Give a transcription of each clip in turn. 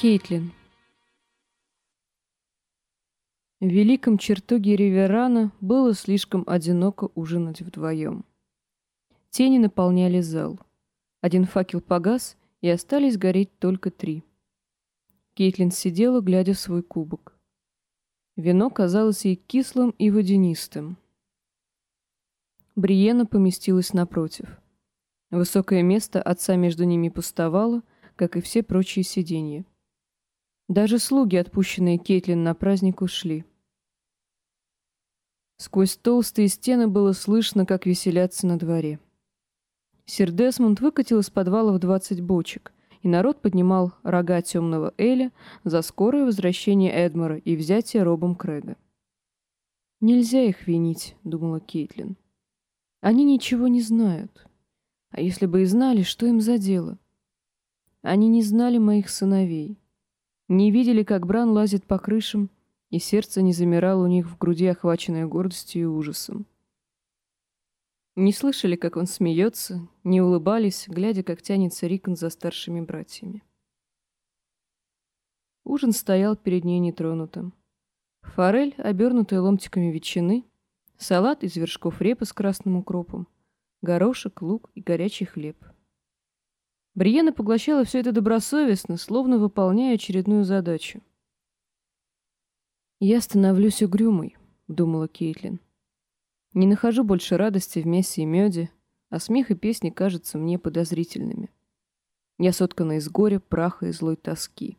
Кейтлин. В великом чертоге Риверана было слишком одиноко ужинать вдвоем. Тени наполняли зал. Один факел погас, и остались гореть только три. Кейтлин сидела, глядя в свой кубок. Вино казалось ей кислым и водянистым. Бриена поместилась напротив. Высокое место отца между ними пустовало, как и все прочие сиденья. Даже слуги, отпущенные Кейтлин на праздник, ушли. Сквозь толстые стены было слышно, как веселятся на дворе. Сир Десмонд выкатил из подвала в двадцать бочек, и народ поднимал рога темного Эля за скорое возвращение Эдмора и взятие Робом Крэга. «Нельзя их винить», — думала Кейтлин. «Они ничего не знают. А если бы и знали, что им за дело? Они не знали моих сыновей, не видели, как Бран лазит по крышам, и сердце не замирало у них в груди, охваченное гордостью и ужасом. Не слышали, как он смеется, не улыбались, глядя, как тянется Рикон за старшими братьями. Ужин стоял перед ней нетронутым. Форель, обернутая ломтиками ветчины, салат из вершков репы с красным укропом, горошек, лук и горячий хлеб. Бриена поглощала все это добросовестно, словно выполняя очередную задачу. «Я становлюсь угрюмой», — думала Кейтлин. «Не нахожу больше радости в мясе и меде, а смех и песни кажутся мне подозрительными. Я соткана из горя, праха и злой тоски,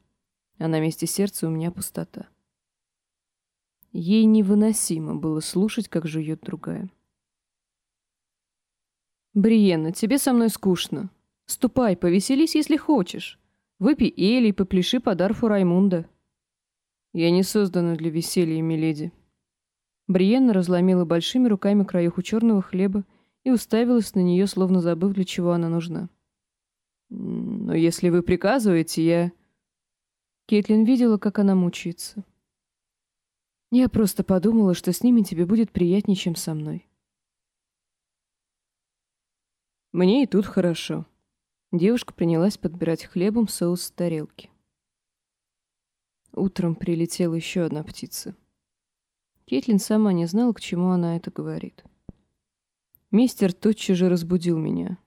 а на месте сердца у меня пустота». Ей невыносимо было слушать, как жует другая. «Бриенна, тебе со мной скучно. Ступай, повеселись, если хочешь. Выпей Эли и попляши по Дарфу Раймунда». «Я не создана для веселья, миледи». Бриенна разломила большими руками краюху черного хлеба и уставилась на нее, словно забыв, для чего она нужна. «Но если вы приказываете, я...» Кейтлин видела, как она мучается. «Я просто подумала, что с ними тебе будет приятнее, чем со мной». «Мне и тут хорошо». Девушка принялась подбирать хлебом соус с тарелки. Утром прилетела еще одна птица. Кейтлин сама не знала, к чему она это говорит. Мистер тотчас же разбудил меня.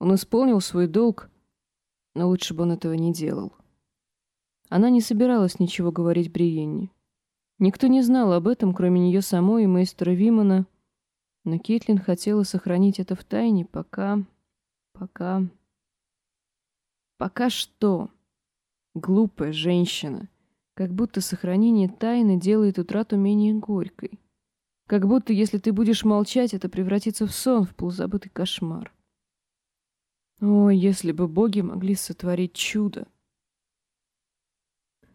Он исполнил свой долг, но лучше бы он этого не делал. Она не собиралась ничего говорить Бриенне. Никто не знал об этом, кроме нее самой и мейстера Вимана, но Кейтлин хотела сохранить это в тайне, пока... пока... Пока что? Глупая женщина — как будто сохранение тайны делает утрату менее горькой. Как будто, если ты будешь молчать, это превратится в сон, в полузабытый кошмар. О, если бы боги могли сотворить чудо!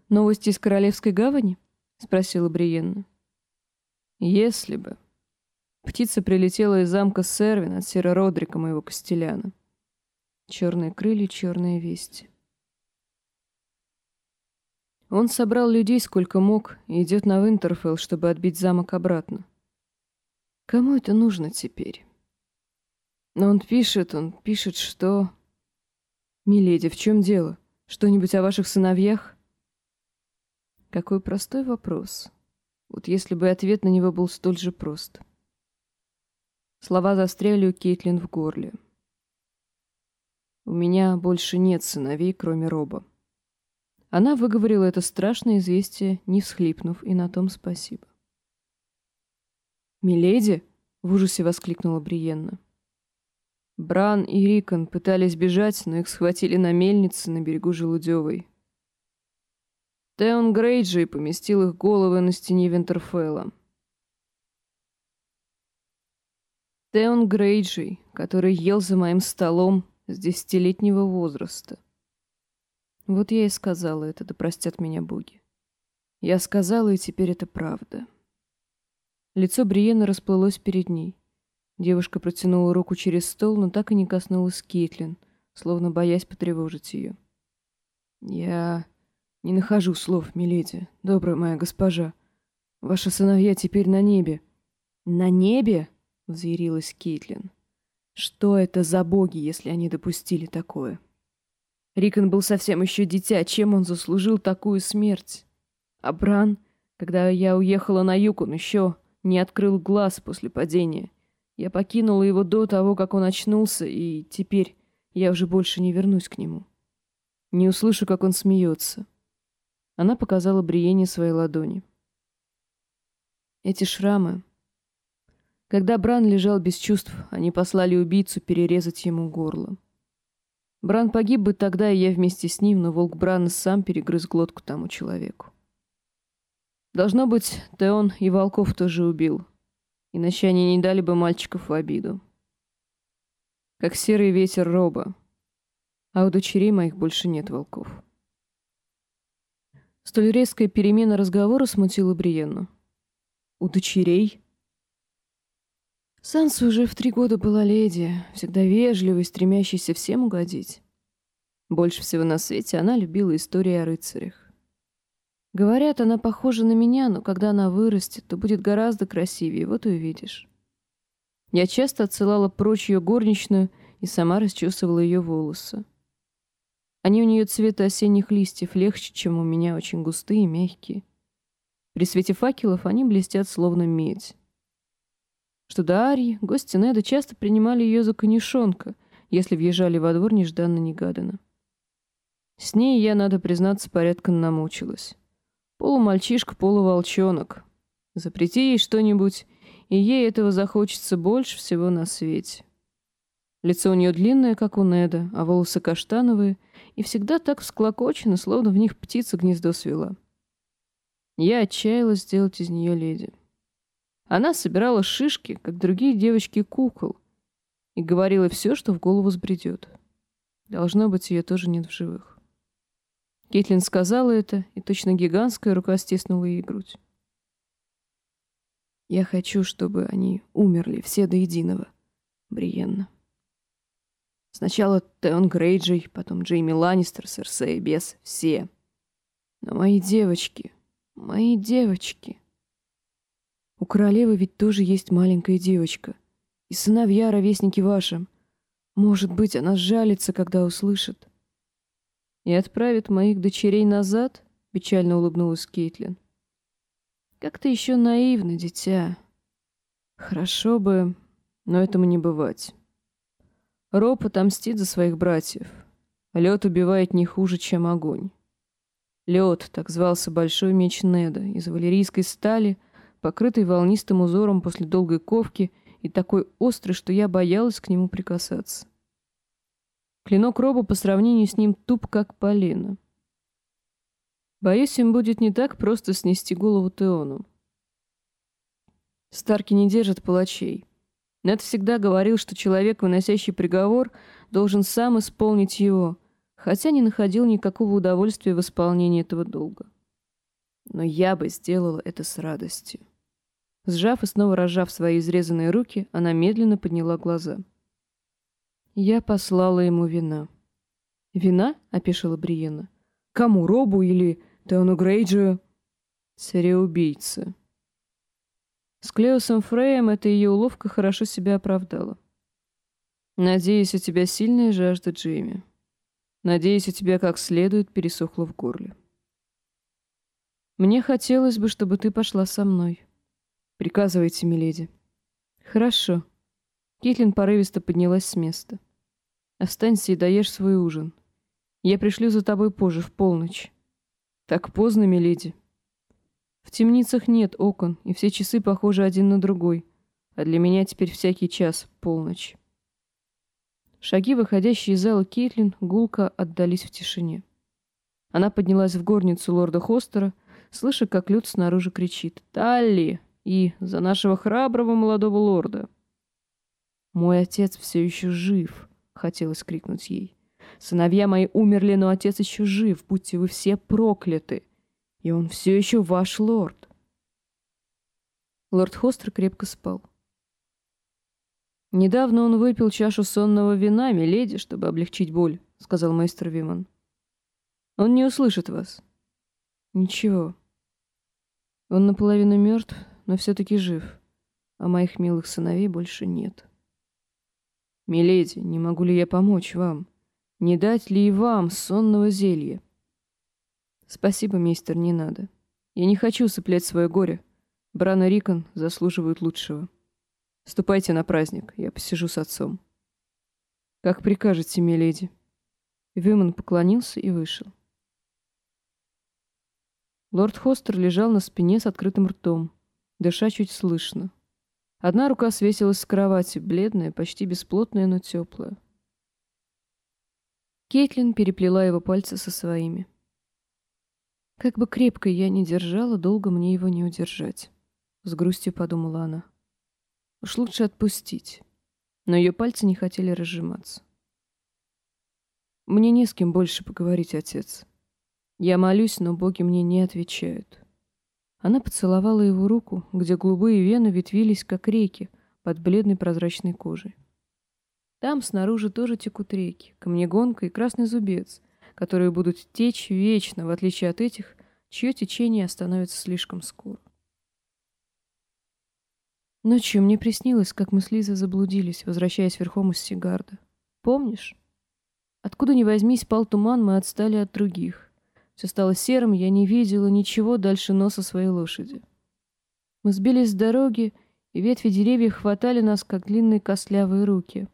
«Новости из Королевской гавани?» — спросила Бриенна. «Если бы». Птица прилетела из замка Сервин от Сера Родрика, моего костеляна. Черные крылья, черные вести. Он собрал людей сколько мог и идет на Винтерфелл, чтобы отбить замок обратно. Кому это нужно теперь? Но он пишет, он пишет, что... «Миледи, в чем дело? Что-нибудь о ваших сыновьях?» Какой простой вопрос. Вот если бы ответ на него был столь же прост. Слова застряли у Кейтлин в горле. «У меня больше нет сыновей, кроме Роба». Она выговорила это страшное известие, не всхлипнув, и на том спасибо. «Миледи!» — в ужасе воскликнула Бриенна. Бран и Рикон пытались бежать, но их схватили на мельнице на берегу Желудевой. Теон Грейджей поместил их головы на стене Винтерфелла. Теон Грейджей, который ел за моим столом с десятилетнего возраста. Вот я и сказала это, да простят меня боги. Я сказала, и теперь это правда. Лицо Бриены расплылось перед ней. Девушка протянула руку через стол, но так и не коснулась Кейтлин, словно боясь потревожить ее. «Я не нахожу слов, миледи, добрая моя госпожа. Ваши сыновья теперь на небе». «На небе?» — взъярилась Кейтлин. «Что это за боги, если они допустили такое?» Рикон был совсем еще дитя, чем он заслужил такую смерть? А Бран, когда я уехала на юг, он еще не открыл глаз после падения. Я покинула его до того, как он очнулся, и теперь я уже больше не вернусь к нему. Не услышу, как он смеется. Она показала Бриене свои ладони. Эти шрамы... Когда Бран лежал без чувств, они послали убийцу перерезать ему горло. Бран погиб бы тогда, и я вместе с ним, но волк Брана сам перегрыз глотку тому человеку. Должно быть, Теон и волков тоже убил. Иначе они не дали бы мальчиков в обиду. Как серый ветер роба. А у дочерей моих больше нет волков. Столь резкая перемена разговора смутила Бриенну. У дочерей? Санса уже в три года была леди, всегда вежливой, стремящейся всем угодить. Больше всего на свете она любила истории о рыцарях. Говорят, она похожа на меня, но когда она вырастет, то будет гораздо красивее, вот и увидишь. Я часто отсылала прочь ее горничную и сама расчесывала ее волосы. Они у нее цвета осенних листьев, легче, чем у меня, очень густые и мягкие. При свете факелов они блестят, словно медь. Что до Арьи, гости Неда часто принимали ее за конюшонка, если въезжали во двор нежданно-негаданно. С ней я, надо признаться, порядком намучилась. Полумальчишка, полуволчонок. Запрети ей что-нибудь, и ей этого захочется больше всего на свете. Лицо у нее длинное, как у Неда, а волосы каштановые, и всегда так всклокочены, словно в них птица гнездо свела. Я отчаялась сделать из нее леди. Она собирала шишки, как другие девочки, кукол, и говорила все, что в голову сбредет. Должно быть, ее тоже нет в живых. Кейтлин сказала это, и точно гигантская рука стиснула ей грудь. «Я хочу, чтобы они умерли все до единого, Бриенна. Сначала Теон Грейджей, потом Джейми Ланнистер, Серсей, Бес, все. Но мои девочки, мои девочки... У королевы ведь тоже есть маленькая девочка. И сыновья, ровесники вашим. Может быть, она сжалится, когда услышит. «И отправит моих дочерей назад?» — печально улыбнулась Кейтлин. «Как ты еще наивна, дитя. Хорошо бы, но этому не бывать. Роб отомстит за своих братьев. Лед убивает не хуже, чем огонь. Лед, так звался большой меч Неда, из валерийской стали, покрытый волнистым узором после долгой ковки и такой острый, что я боялась к нему прикасаться. Клинок Роба по сравнению с ним туп, как полено. Боюсь, им будет не так просто снести голову Теону. Старки не держат палачей. Нед всегда говорил, что человек, выносящий приговор, должен сам исполнить его, хотя не находил никакого удовольствия в исполнении этого долга. Но я бы сделала это с радостью. Сжав и снова разжав свои изрезанные руки, она медленно подняла глаза — я послала ему вина. «Вина?» — опешила Бриена. «Кому, Робу или Теону Грейджию?» «Цареубийца». С Клеосом Фреем эта ее уловка хорошо себя оправдала. «Надеюсь, у тебя сильная жажда, Джейми. Надеюсь, у тебя как следует пересохло в горле. Мне хотелось бы, чтобы ты пошла со мной. Приказывайте, миледи». «Хорошо». Кейтлин порывисто поднялась с места. «Останься и доешь свой ужин. Я пришлю за тобой позже, в полночь». «Так поздно, миледи». «В темницах нет окон, и все часы похожи один на другой, а для меня теперь всякий час — полночь». Шаги, выходящие из зала Кейтлин, гулко отдались в тишине. Она поднялась в горницу лорда Хостера, слыша, как Люд снаружи кричит «Талли!» И «За нашего храброго молодого лорда!» «Мой отец все еще жив!» — хотелось крикнуть ей. «Сыновья мои умерли, но отец еще жив, будьте вы все прокляты! И он все еще ваш лорд!» Лорд Хостер крепко спал. «Недавно он выпил чашу сонного вина, миледи, чтобы облегчить боль», — сказал мастер Виман. «Он не услышит вас». «Ничего. Он наполовину мертв, но все-таки жив, а моих милых сыновей больше нет». «Миледи, не могу ли я помочь вам? Не дать ли и вам сонного зелья? Спасибо, мистер, не надо. Я не хочу цеплять свое горе. Бран и Рикон заслуживают лучшего. Ступайте на праздник, я посижу с отцом. Как прикажете, миледи. Вимон поклонился и вышел. Лорд Хостер лежал на спине с открытым ртом, дыша чуть слышно. Одна рука свесилась с кровати, бледная, почти бесплотная, но теплая. Кейтлин переплела его пальцы со своими. Как бы крепко я ни держала, долго мне его не удержать. С грустью подумала она. Уж лучше отпустить. Но ее пальцы не хотели разжиматься. Мне не с кем больше поговорить, отец. Я молюсь, но боги мне не отвечают. Она поцеловала его руку, где голубые вены ветвились, как реки, под бледной прозрачной кожей. Там снаружи тоже текут реки, камнегонка и красный зубец, которые будут течь вечно, в отличие от этих, чье течение остановится слишком скоро. Ночью мне приснилось, как мы с Лизой заблудились, возвращаясь верхом из Сигарда. Помнишь? Откуда ни возьмись пал туман, мы отстали от других. Все стало серым, я не видела ничего дальше носа своей лошади. Мы сбились с дороги, и ветви деревьев хватали нас, как длинные костлявые руки.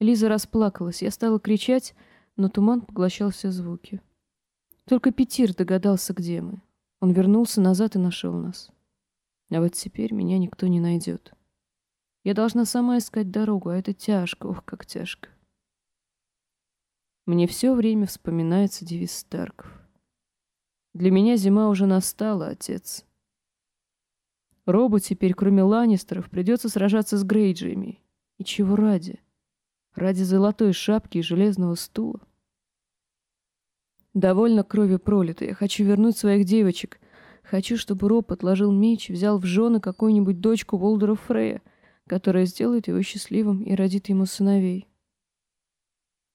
Лиза расплакалась. Я стала кричать, но туман поглощал все звуки. Только Петир догадался, где мы. Он вернулся назад и нашел нас. А вот теперь меня никто не найдет. Я должна сама искать дорогу, а это тяжко, ох, как тяжко. Мне все время вспоминается девиз Старков. Для меня зима уже настала, отец. Робу теперь, кроме Ланнистеров, придется сражаться с Грейджиями. И чего ради? Ради золотой шапки и железного стула. Довольно крови пролитой. Я хочу вернуть своих девочек. Хочу, чтобы Роб отложил меч, взял в жены какую-нибудь дочку Волдера Фрея, которая сделает его счастливым и родит ему сыновей.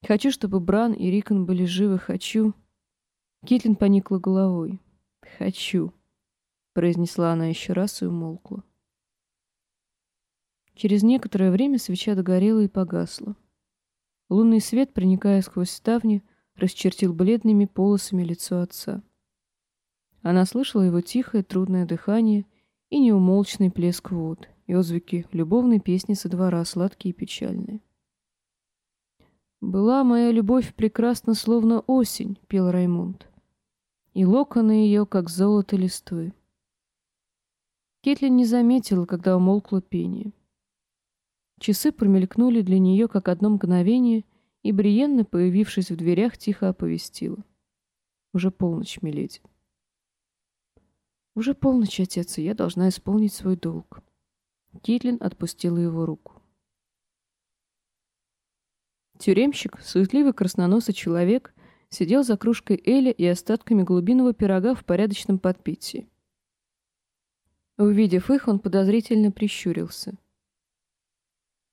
Хочу, чтобы Бран и Рикон были живы. Хочу... Китлин поникла головой. «Хочу», — произнесла она еще раз и умолкла. Через некоторое время свеча догорела и погасла. Лунный свет, проникая сквозь ставни, расчертил бледными полосами лицо отца. Она слышала его тихое, трудное дыхание и неумолчный плеск вод, и отзвуки любовной песни со двора, сладкие и печальные. «Была моя любовь прекрасна, словно осень», — пел Раймонд, и локоны ее, как золото листвы. Кетлин не заметила, когда умолкло пение. Часы промелькнули для нее как одно мгновение, и Бриенна, появившись в дверях, тихо оповестила. «Уже полночь, миледи». «Уже полночь, отец, и я должна исполнить свой долг». Китлин отпустила его руку. Тюремщик, суетливый красноносый человек, сидел за кружкой Эля и остатками голубиного пирога в порядочном подпитии. Увидев их, он подозрительно прищурился.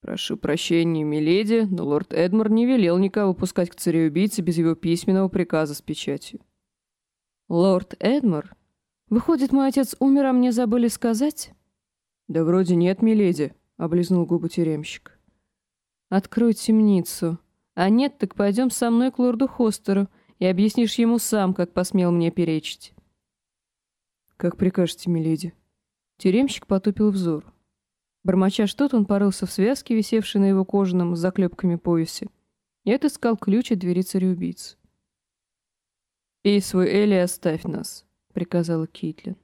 «Прошу прощения, миледи, но лорд Эдмор не велел никого пускать к цареубийце без его письменного приказа с печатью». «Лорд Эдмор? Выходит, мой отец умер, а мне забыли сказать?» «Да вроде нет, миледи», — облизнул губы тюремщик. «Открой темницу. А нет, так пойдем со мной к лорду Хостеру и объяснишь ему сам, как посмел мне перечить». «Как прикажете, миледи». Тюремщик потупил взор. Бормоча что-то, он порылся в связке, висевшей на его кожаном с заклепками поясе, и отыскал ключ от двери цареубийц. «Пей свой Элли и оставь нас», — приказала Кейтлин.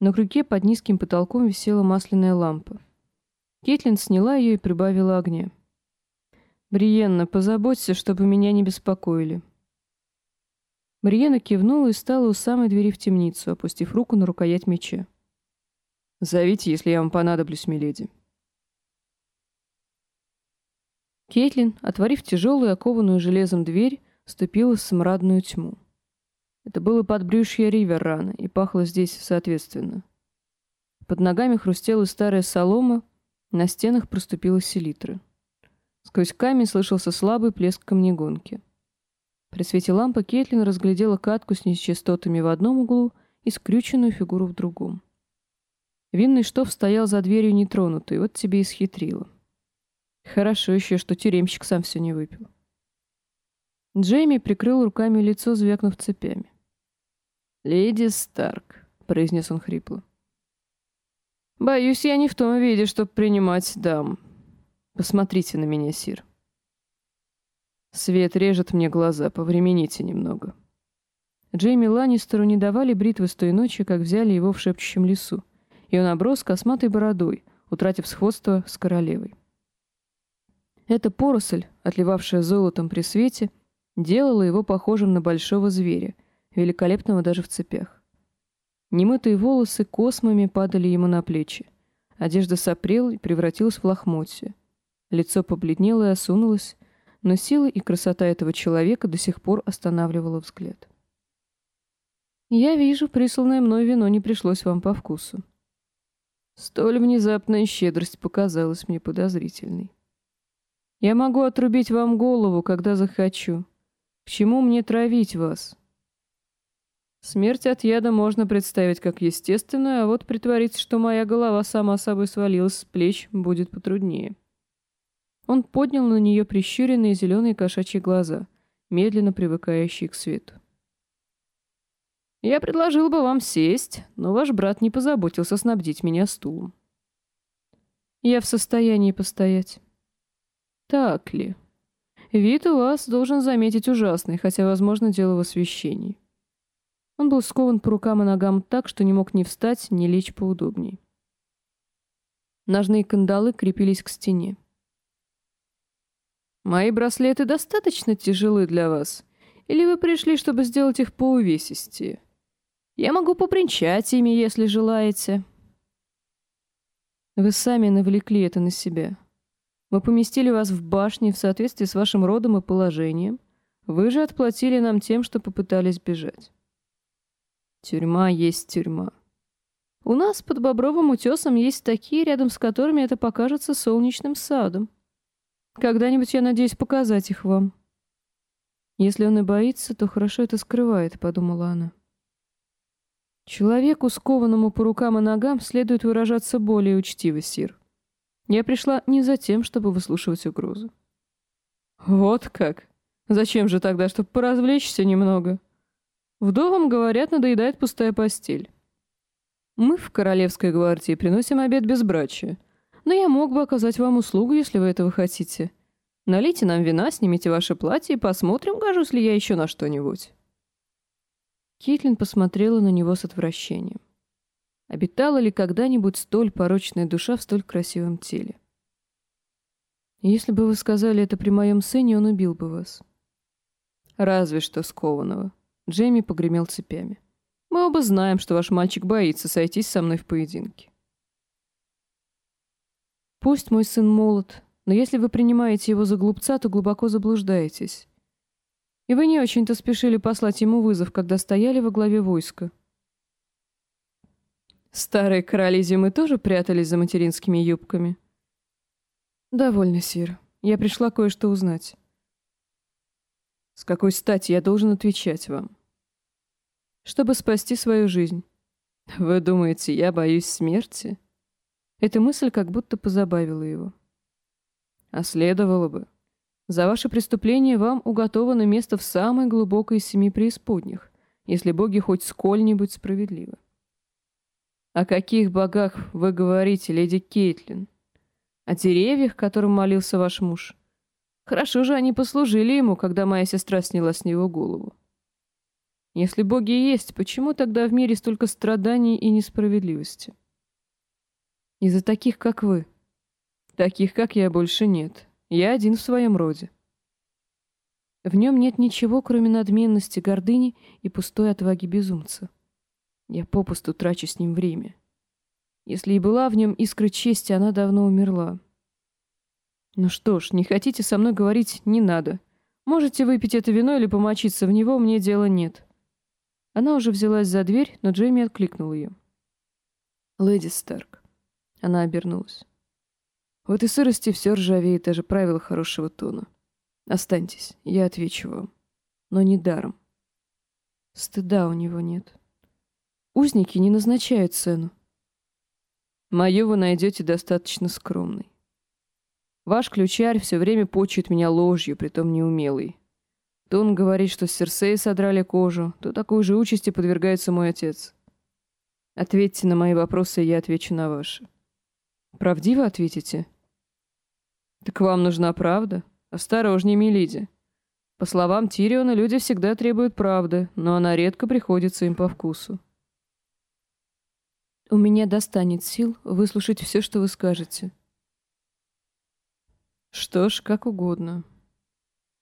На крюке под низким потолком висела масляная лампа. Кейтлин сняла ее и прибавила огня. «Бриенна, позаботься, чтобы меня не беспокоили». Бриенна кивнула и стала у самой двери в темницу, опустив руку на рукоять меча. Зовите, если я вам понадоблюсь, миледи. Кейтлин, отворив тяжелую, окованную железом дверь, ступила в смрадную тьму. Это было подбрюшье Риверрана, и пахло здесь соответственно. Под ногами хрустела старая солома, на стенах проступила селитра. Сквозь камень слышался слабый плеск камнегонки. При свете лампы Кейтлин разглядела катку с нечистотами в одном углу и скрюченную фигуру в другом. Винный штоф стоял за дверью нетронутый, вот тебе и схитрила. Хорошо еще, что тюремщик сам все не выпил. Джейми прикрыл руками лицо, звякнув цепями. «Леди Старк», — произнес он хрипло. «Боюсь, я не в том виде, чтобы принимать дам. Посмотрите на меня, Сир». Свет режет мне глаза, повремените немного. Джейми Ланнистеру не давали бритвы с той ночи, как взяли его в шепчущем лесу, и он оброс косматой бородой, утратив сходство с королевой. Эта поросль, отливавшая золотом при свете, делала его похожим на большого зверя, великолепного даже в цепях. Немытые волосы космами падали ему на плечи. Одежда сопрела и превратилась в лохмотье. Лицо побледнело и осунулось, но сила и красота этого человека до сих пор останавливала взгляд. «Я вижу, присланное мной вино не пришлось вам по вкусу». Столь внезапная щедрость показалась мне подозрительной. «Я могу отрубить вам голову, когда захочу. К чему мне травить вас?» Смерть от яда можно представить как естественную, а вот притвориться, что моя голова сама собой свалилась с плеч, будет потруднее. Он поднял на нее прищуренные зеленые кошачьи глаза, медленно привыкающие к свету. «Я предложил бы вам сесть, но ваш брат не позаботился снабдить меня стулом». «Я в состоянии постоять». «Так ли? Вид у вас, должен заметить, ужасный, хотя, возможно, дело в освещении». Он был скован по рукам и ногам так, что не мог ни встать, ни лечь поудобней. Ножные кандалы крепились к стене. Мои браслеты достаточно тяжелы для вас? Или вы пришли, чтобы сделать их по увесистее? Я могу попринчать ими, если желаете. Вы сами навлекли это на себя. Мы поместили вас в башне в соответствии с вашим родом и положением. Вы же отплатили нам тем, что попытались бежать. Тюрьма есть тюрьма. У нас под Бобровым утесом есть такие, рядом с которыми это покажется солнечным садом. Когда-нибудь я надеюсь показать их вам. Если он и боится, то хорошо это скрывает, подумала она. Человеку, скованному по рукам и ногам, следует выражаться более учтиво, Сир. Я пришла не за тем, чтобы выслушивать угрозы. Вот как? Зачем же тогда, чтобы поразвлечься немного? Вдовам, говорят, надоедает пустая постель. Мы в Королевской гвардии приносим обед безбрачия — но я мог бы оказать вам услугу, если вы этого хотите. Налейте нам вина, снимите ваше платье и посмотрим, гожусь ли я еще на что-нибудь». Кейтлин посмотрела на него с отвращением. Обитала ли когда-нибудь столь порочная душа в столь красивом теле? Если бы вы сказали это при моем сыне, он убил бы вас. Разве что скованного. Джейми погремел цепями. Мы оба знаем, что ваш мальчик боится сойтись со мной в поединке. Пусть мой сын молод, но если вы принимаете его за глупца, то глубоко заблуждаетесь. И вы не очень-то спешили послать ему вызов, когда стояли во главе войска. Старые короли зимы тоже прятались за материнскими юбками. Довольно, Сир. Я пришла кое-что узнать. С какой стати я должен отвечать вам? Чтобы спасти свою жизнь. Вы думаете, я боюсь смерти? Эта мысль как будто позабавила его. А следовало бы. За ваше преступление вам уготовано место в самой глубокой из семи преисподних, если боги хоть сколь-нибудь справедливы. О каких богах вы говорите, леди Кейтлин? О деревьях, которым молился ваш муж? Хорошо же они послужили ему, когда моя сестра сняла с него голову. Если боги есть, почему тогда в мире столько страданий и несправедливости? Из-за таких, как вы. Таких, как я, больше нет. Я один в своем роде. В нем нет ничего, кроме надменности, гордыни и пустой отваги безумца. Я попусту трачу с ним время. Если и была в нем искра чести, она давно умерла. Ну что ж, не хотите со мной говорить, не надо. Можете выпить это вино или помочиться в него, мне дела нет. Она уже взялась за дверь, но Джейми откликнул ее. Леди Старк, она обернулась. В этой сырости все ржавеет, даже правила хорошего тона. Останьтесь, я отвечу вам. Но не даром. Стыда у него нет. Узники не назначают цену. Мою вы найдете достаточно скромной. Ваш ключарь все время почует меня ложью, притом неумелой. То он говорит, что с Серсеей содрали кожу, то такой же участи подвергается мой отец. Ответьте на мои вопросы, и я отвечу на ваши. Правдиво ответите? Так вам нужна правда? Осторожней, Милиди. По словам Тириона, люди всегда требуют правды, но она редко приходится им по вкусу. У меня достанет сил выслушать все, что вы скажете. Что ж, как угодно.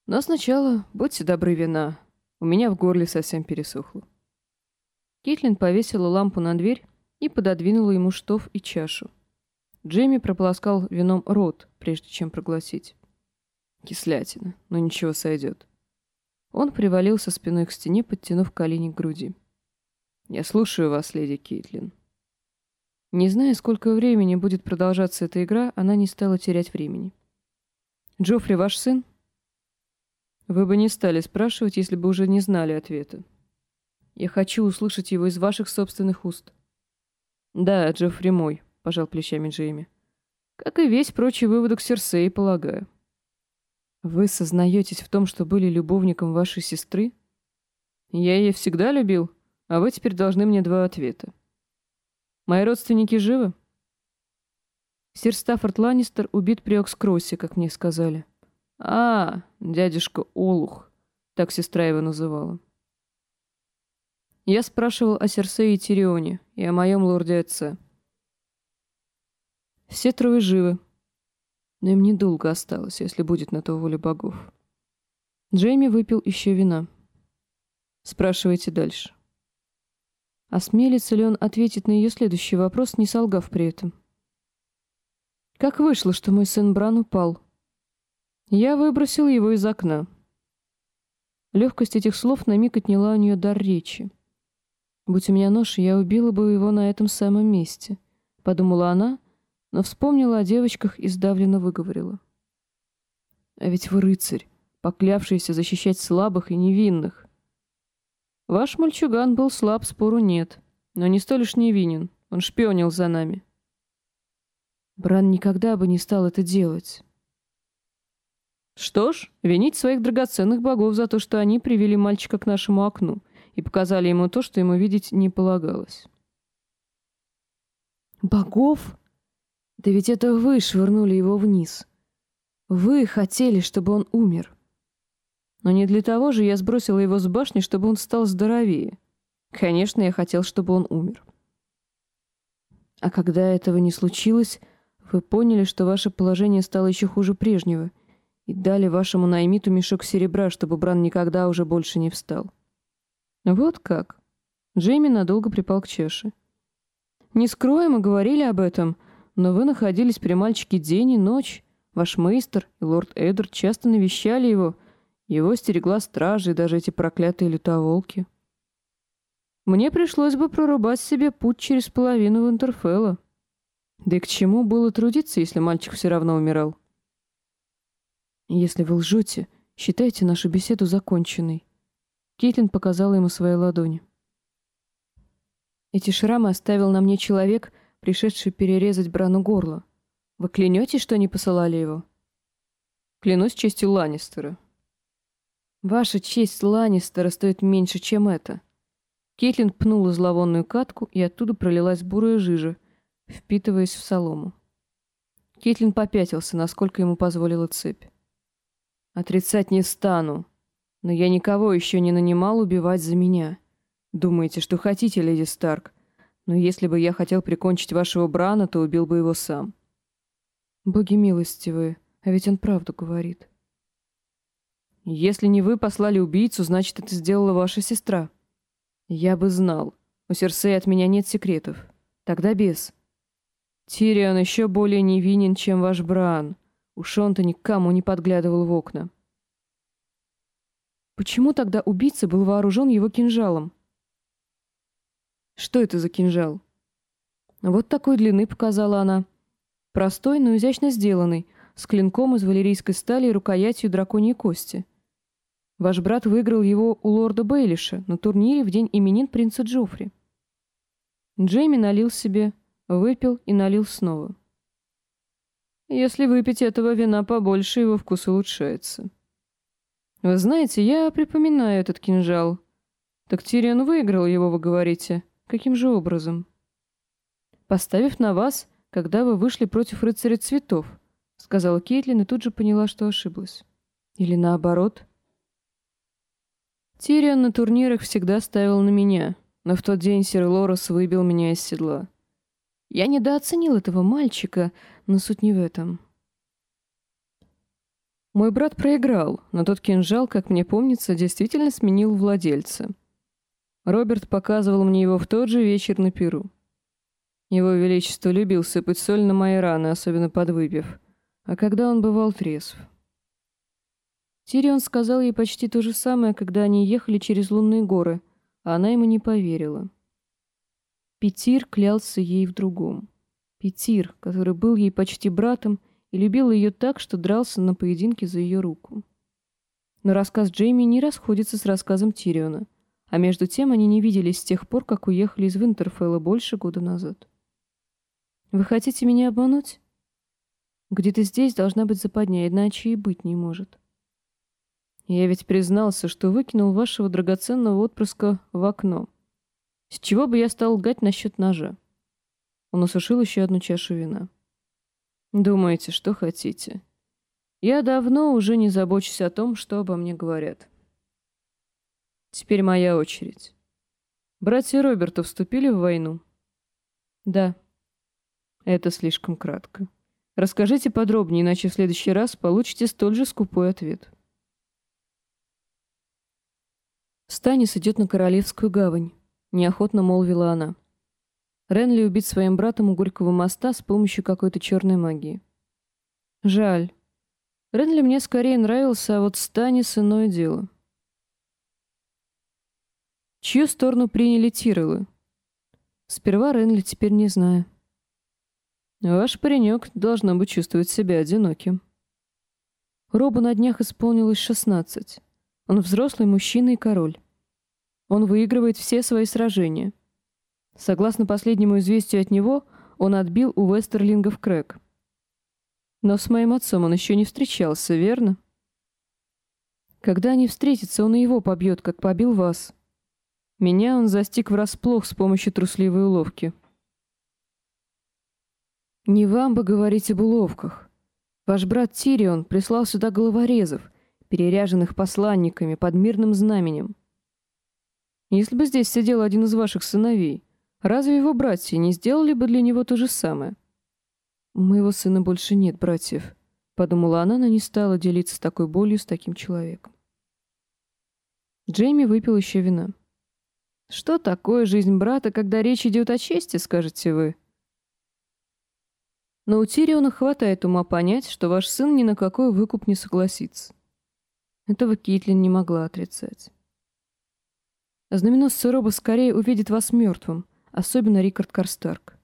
Но сначала будьте добры вина. У меня в горле совсем пересохло. Кейтлин повесила лампу на дверь и пододвинула ему штоф и чашу. Джейми прополоскал вином рот, прежде чем проглотить. Кислятина, но ничего сойдет. Он привалился спиной к стене, подтянув колени к груди. «Я слушаю вас, леди Кейтлин». Не зная, сколько времени будет продолжаться эта игра, она не стала терять времени. «Джоффри ваш сын?» «Вы бы не стали спрашивать, если бы уже не знали ответа. Я хочу услышать его из ваших собственных уст». «Да, Джоффри мой», — пожал плечами Джейми. «Как и весь прочий выводок Серсеи, полагаю». «Вы сознаетесь в том, что были любовником вашей сестры?» «Я ее всегда любил, а вы теперь должны мне два ответа. Мои родственники живы?» Сир Стаффорд Ланнистер убит при Окскроссе, как мне сказали. «А, дядюшка Олух», — так сестра его называла. Я спрашивал о Серсее и Тирионе и о моем лорде-отце. Все трое живы, но им недолго осталось, если будет на то воля богов. Джейми выпил еще вина. Спрашивайте дальше. Осмелится ли он ответить на ее следующий вопрос, не солгав при этом? Как вышло, что мой сын Бран упал? Я выбросил его из окна. Легкость этих слов на миг отняла у нее дар речи. Будь у меня нож, я убила бы его на этом самом месте, подумала она, но вспомнила о девочках и сдавленно выговорила. «А ведь вы рыцарь, поклявшийся защищать слабых и невинных. Ваш мальчуган был слаб, спору нет, но не столь уж невинен, он шпионил за нами». Бран никогда бы не стал это делать. Что ж, винить своих драгоценных богов за то, что они привели мальчика к нашему окну и показали ему то, что ему видеть не полагалось. «Богов?» Да ведь это вы швырнули его вниз. Вы хотели, чтобы он умер. Но не для того же я сбросила его с башни, чтобы он стал здоровее. Конечно, я хотел, чтобы он умер. А когда этого не случилось, вы поняли, что ваше положение стало еще хуже прежнего, и дали вашему наймиту мешок серебра, чтобы Бран никогда уже больше не встал. Вот как. Джейми надолго припал к чаше. Не скроем, мы говорили об этом — но вы находились при мальчике день и ночь. Ваш мейстер и лорд Эдвард часто навещали его. Его стерегла стража и даже эти проклятые лютоволки. Мне пришлось бы прорубать себе путь через половину Винтерфелла. Да и к чему было трудиться, если мальчик все равно умирал? Если вы лжете, считайте нашу беседу законченной. Кейтлин показала ему свои ладони. Эти шрамы оставил на мне человек, пришедший перерезать Брану горло. Вы клянетесь, что не посылали его? Клянусь честью Ланнистера. Ваша честь Ланнистера стоит меньше, чем это. Кейтлин пнула зловонную катку, и оттуда пролилась бурая жижа, впитываясь в солому. Кейтлин попятился, насколько ему позволила цепь. «Отрицать не стану, но я никого еще не нанимал убивать за меня. Думаете, что хотите, леди Старк, но если бы я хотел прикончить вашего Брана, то убил бы его сам. Боги милостивые, а ведь он правду говорит. Если не вы послали убийцу, значит, это сделала ваша сестра. Я бы знал. У Серсеи от меня нет секретов. Тогда без. Тирион еще более невинен, чем ваш Бран. Уж он-то никому не подглядывал в окна. Почему тогда убийца был вооружен его кинжалом? Что это за кинжал? Вот такой длины показала она. Простой, но изящно сделанный, с клинком из валерийской стали и рукоятью драконьей кости. Ваш брат выиграл его у лорда Бейлиша на турнире в день именин принца Джоффри. Джейми налил себе, выпил и налил снова. Если выпить этого вина побольше, его вкус улучшается. Вы знаете, я припоминаю этот кинжал. Так Тирион выиграл его, вы говорите. Каким же образом? Поставив на вас, когда вы вышли против рыцаря цветов, сказала Кейтлин и тут же поняла, что ошиблась. Или наоборот. Тирион на турнирах всегда ставил на меня, но в тот день сэр Лорес выбил меня из седла. Я недооценил этого мальчика, но суть не в этом. Мой брат проиграл, но тот кинжал, как мне помнится, действительно сменил владельца. Роберт показывал мне его в тот же вечер на Перу. Его Величество любил сыпать соль на мои раны, особенно подвыпив, а когда он бывал трезв. Тирион сказал ей почти то же самое, когда они ехали через лунные горы, а она ему не поверила. Петир клялся ей в другом. Петир, который был ей почти братом и любил ее так, что дрался на поединке за ее руку. Но рассказ Джейми не расходится с рассказом Тириона, а между тем они не виделись с тех пор, как уехали из Винтерфелла больше года назад. «Вы хотите меня обмануть?» «Где-то здесь должна быть западня, иначе и быть не может». Я ведь признался, что выкинул вашего драгоценного отпрыска в окно. С чего бы я стал лгать насчет ножа? Он осушил еще одну чашу вина. Думаете, что хотите. Я давно уже не забочусь о том, что обо мне говорят. Теперь моя очередь. Братья Роберта вступили в войну? Да. Это слишком кратко. Расскажите подробнее, иначе в следующий раз получите столь же скупой ответ. «Станис идет на Королевскую гавань», — неохотно молвила она. Ренли убит своим братом у Горького моста с помощью какой-то черной магии. Жаль. Ренли мне скорее нравился, а вот Станис — иное дело. Чью сторону приняли Тирелы? Сперва Ренли теперь не знаю. Ваш паренек должно быть чувствовать себя одиноким. Робу на днях исполнилось шестнадцать. Он взрослый мужчина и король. Он выигрывает все свои сражения. Согласно последнему известию от него, он отбил у Вестерлингов Крэк. Но с моим отцом он еще не встречался, верно? Когда они встретятся, он и его побьет, как побил вас. Меня он застиг врасплох с помощью трусливой уловки. Не вам бы говорить об уловках. Ваш брат Тирион прислал сюда головорезов — переряженных посланниками под мирным знаменем. Если бы здесь сидел один из ваших сыновей, разве его братья не сделали бы для него то же самое? У моего сына больше нет братьев, подумала она, но не стала делиться такой болью с таким человеком. Джейми выпил еще вина. Что такое жизнь брата, когда речь идет о чести, скажете вы? Но у Тириона хватает ума понять, что ваш сын ни на какой выкуп не согласится. Этого Китлин не могла отрицать. Знаменосцы Роба скорее увидит вас мертвым, особенно Рикард Карстарк.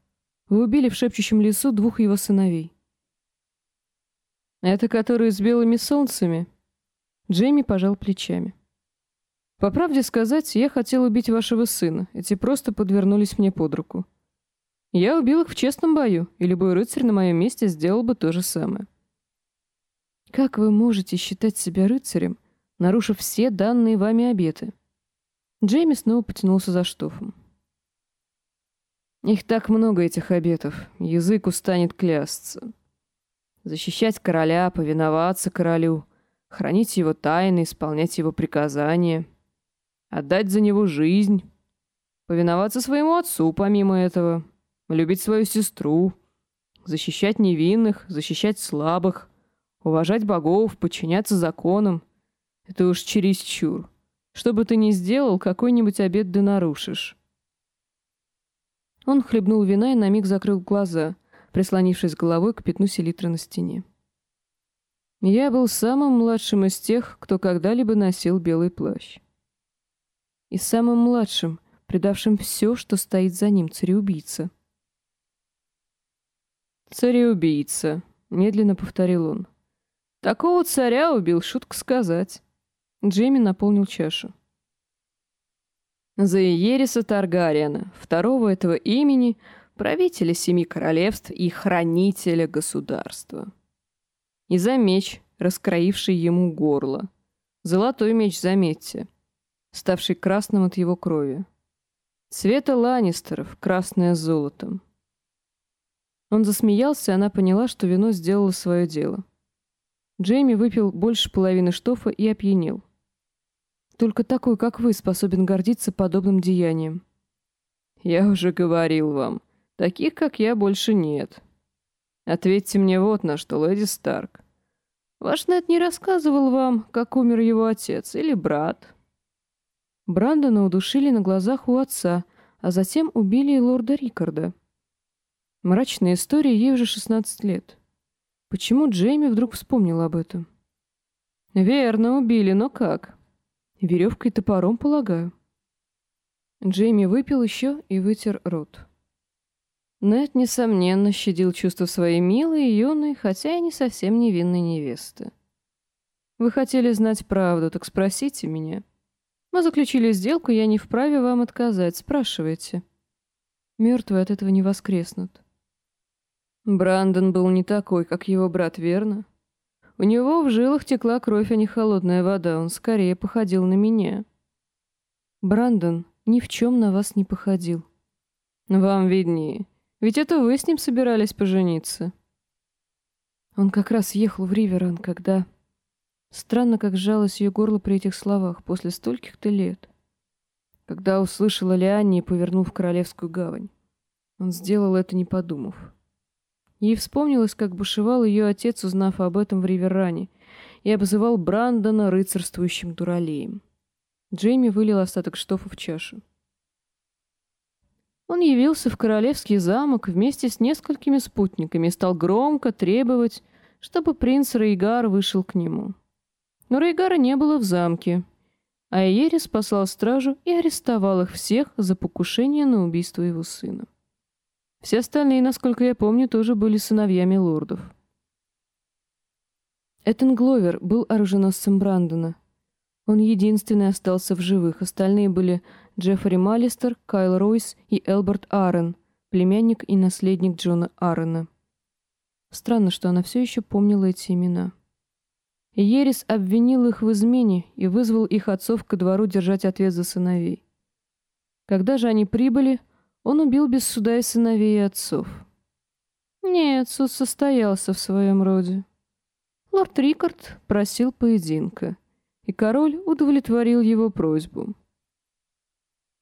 Вы убили в шепчущем лесу двух его сыновей. Это которые с белыми солнцами? Джейми пожал плечами. По правде сказать, я хотел убить вашего сына, эти просто подвернулись мне под руку. Я убил их в честном бою, и любой рыцарь на моем месте сделал бы то же самое. Как вы можете считать себя рыцарем, нарушив все данные вами обеты? Джейми снова потянулся за штофом. Их так много, этих обетов. Язык устанет клясться. Защищать короля, повиноваться королю, хранить его тайны, исполнять его приказания, отдать за него жизнь, повиноваться своему отцу помимо этого, любить свою сестру, защищать невинных, защищать слабых, Уважать богов, подчиняться законам — это уж чересчур. Что бы ты ни сделал, какой-нибудь обед ты нарушишь. Он хлебнул вина и на миг закрыл глаза, прислонившись головой к пятну селитры на стене. Я был самым младшим из тех, кто когда-либо носил белый плащ. И самым младшим, предавшим все, что стоит за ним, цареубийца. «Цареубийца», — медленно повторил он. Такого царя убил, шутка сказать. Джейми наполнил чашу. За Иериса Таргариена, второго этого имени, правителя семи королевств и хранителя государства. И за меч, раскроивший ему горло. Золотой меч, заметьте, ставший красным от его крови. Цвета Ланнистеров, красное с золотом. Он засмеялся, и она поняла, что вино сделало свое дело. Джейми выпил больше половины штофа и опьянел. Только такой, как вы, способен гордиться подобным деянием. Я уже говорил вам, таких, как я, больше нет. Ответьте мне вот на что, леди Старк. Ваш Нед не рассказывал вам, как умер его отец или брат? Брандона удушили на глазах у отца, а затем убили и лорда Рикарда. Мрачная история, ей уже 16 лет. Почему Джейми вдруг вспомнил об этом? Верно, убили, но как? Веревкой и топором, полагаю. Джейми выпил еще и вытер рот. Нед, несомненно, щадил чувства своей милой и юной, хотя и не совсем невинной невесты. «Вы хотели знать правду, так спросите меня. Мы заключили сделку, я не вправе вам отказать, спрашивайте». Мертвые от этого не воскреснут. Брандон был не такой, как его брат, верно? У него в жилах текла кровь, а не холодная вода. Он скорее походил на меня. Брандон ни в чем на вас не походил. Вам виднее. Ведь это вы с ним собирались пожениться. Он как раз ехал в Риверан, когда... Странно, как сжалось ее горло при этих словах после стольких-то лет. Когда услышала Лианни и повернул в Королевскую гавань. Он сделал это, не подумав. Ей вспомнилось, как бушевал ее отец, узнав об этом в Риверане, и обзывал Брандона рыцарствующим дуралеем. Джейми вылил остаток штофа в чашу. Он явился в королевский замок вместе с несколькими спутниками и стал громко требовать, чтобы принц Рейгар вышел к нему. Но Рейгара не было в замке, а Иерис послал стражу и арестовал их всех за покушение на убийство его сына. Все остальные, насколько я помню, тоже были сыновьями лордов. Этан Гловер был оруженосцем Брандона. Он единственный остался в живых, остальные были Джеффри Маллистер, Кайл Ройс и Элберт Аарон, племянник и наследник Джона Аарона. Странно, что она все еще помнила эти имена. Ерис обвинил их в измене и вызвал их отцов ко двору держать ответ за сыновей. Когда же они прибыли, он убил без суда и сыновей и отцов. Нет, суд состоялся в своем роде. Лорд Рикард просил поединка, и король удовлетворил его просьбу.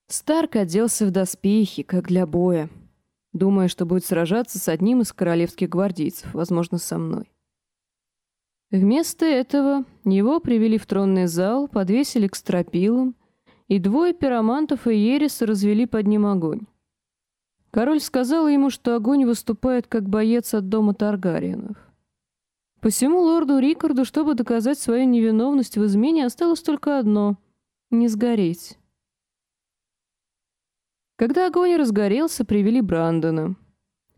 Старк оделся в доспехи, как для боя, думая, что будет сражаться с одним из королевских гвардейцев, возможно, со мной. Вместо этого его привели в тронный зал, подвесили к стропилам, и двое пиромантов и ереса развели под ним огонь. Король сказал ему, что огонь выступает как боец от дома Таргариенов. Посему лорду Рикарду, чтобы доказать свою невиновность в измене, осталось только одно — не сгореть. Когда огонь разгорелся, привели Брандона.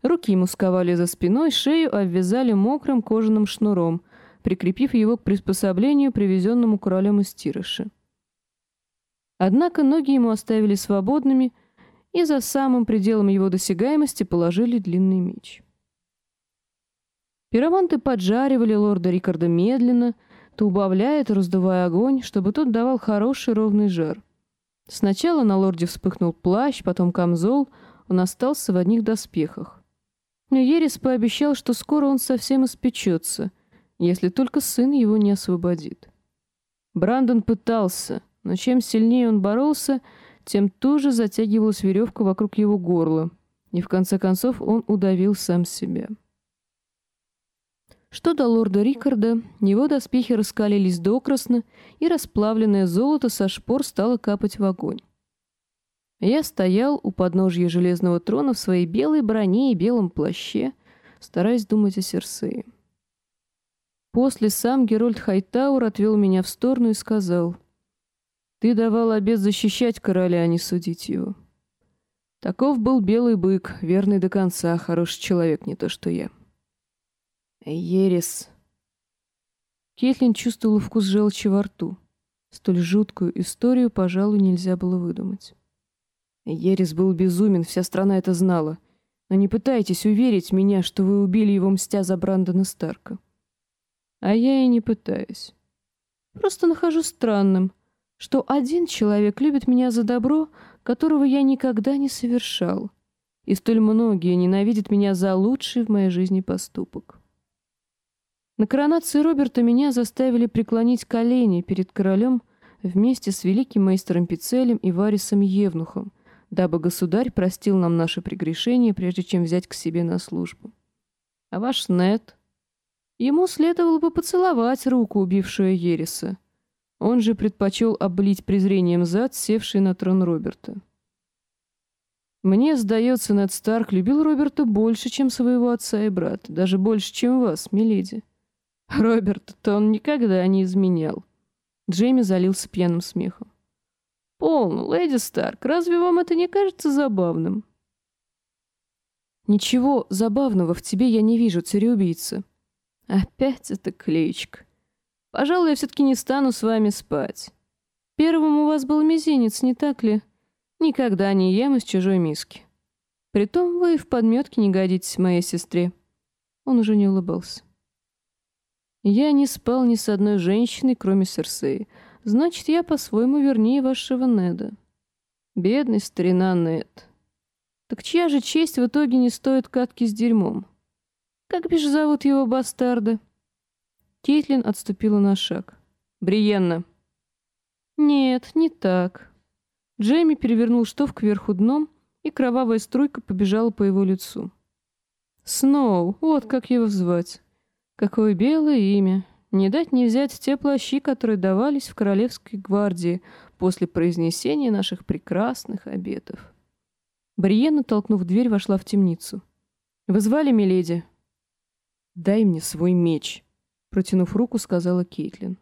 Руки ему сковали за спиной, шею обвязали мокрым кожаным шнуром, прикрепив его к приспособлению, привезенному королем из Тирыша. Однако ноги ему оставили свободными — и за самым пределом его досягаемости положили длинный меч. Пироманты поджаривали лорда Рикарда медленно, то убавляя, то раздувая огонь, чтобы тот давал хороший ровный жар. Сначала на лорде вспыхнул плащ, потом камзол, он остался в одних доспехах. Но Ерис пообещал, что скоро он совсем испечется, если только сын его не освободит. Брандон пытался, но чем сильнее он боролся, тем туже затягивалась веревка вокруг его горла, и в конце концов он удавил сам себя. Что до лорда Рикарда, его доспехи раскалились докрасно, и расплавленное золото со шпор стало капать в огонь. Я стоял у подножья железного трона в своей белой броне и белом плаще, стараясь думать о Серсее. После сам Герольд Хайтаур отвел меня в сторону и сказал — ты давал обет защищать короля, а не судить его. Таков был белый бык, верный до конца, хороший человек, не то что я. Ерес. Кейтлин чувствовала вкус желчи во рту. Столь жуткую историю, пожалуй, нельзя было выдумать. Ерес был безумен, вся страна это знала. Но не пытайтесь уверить меня, что вы убили его, мстя за Брандона Старка. А я и не пытаюсь. Просто нахожу странным, что один человек любит меня за добро, которого я никогда не совершал, и столь многие ненавидят меня за лучший в моей жизни поступок. На коронации Роберта меня заставили преклонить колени перед королем вместе с великим мейстером Пицелем и Варисом Евнухом, дабы государь простил нам наши прегрешения, прежде чем взять к себе на службу. А ваш Нет? Ему следовало бы поцеловать руку, убившую Ереса. Он же предпочел облить презрением зад, севший на трон Роберта. Мне сдается, Нед Старк любил Роберта больше, чем своего отца и брата, даже больше, чем вас, миледи. Роберт-то он никогда не изменял. Джейми залился пьяным смехом. «Полно, леди Старк, разве вам это не кажется забавным?» «Ничего забавного в тебе я не вижу, цареубийца». «Опять это клеечка. Пожалуй, я все-таки не стану с вами спать. Первым у вас был мизинец, не так ли? Никогда не ем из чужой миски. Притом вы в подметке не годитесь моей сестре». Он уже не улыбался. Я не спал ни с одной женщиной, кроме Серсеи. Значит, я по-своему вернее вашего Неда. Бедный старина Нед. Так чья же честь в итоге не стоит катки с дерьмом? Как бишь зовут его бастарда? Кейтлин отступила на шаг. Бриенна. Нет, не так. Джейми перевернул штоф кверху дном, и кровавая струйка побежала по его лицу. Сноу, вот как его звать. Какое белое имя! Не дать не взять те плащи, которые давались в Королевской гвардии после произнесения наших прекрасных обетов. Бриена, толкнув дверь, вошла в темницу. «Вы звали, миледи?» «Дай мне свой меч», — протянув руку, сказала Кейтлин.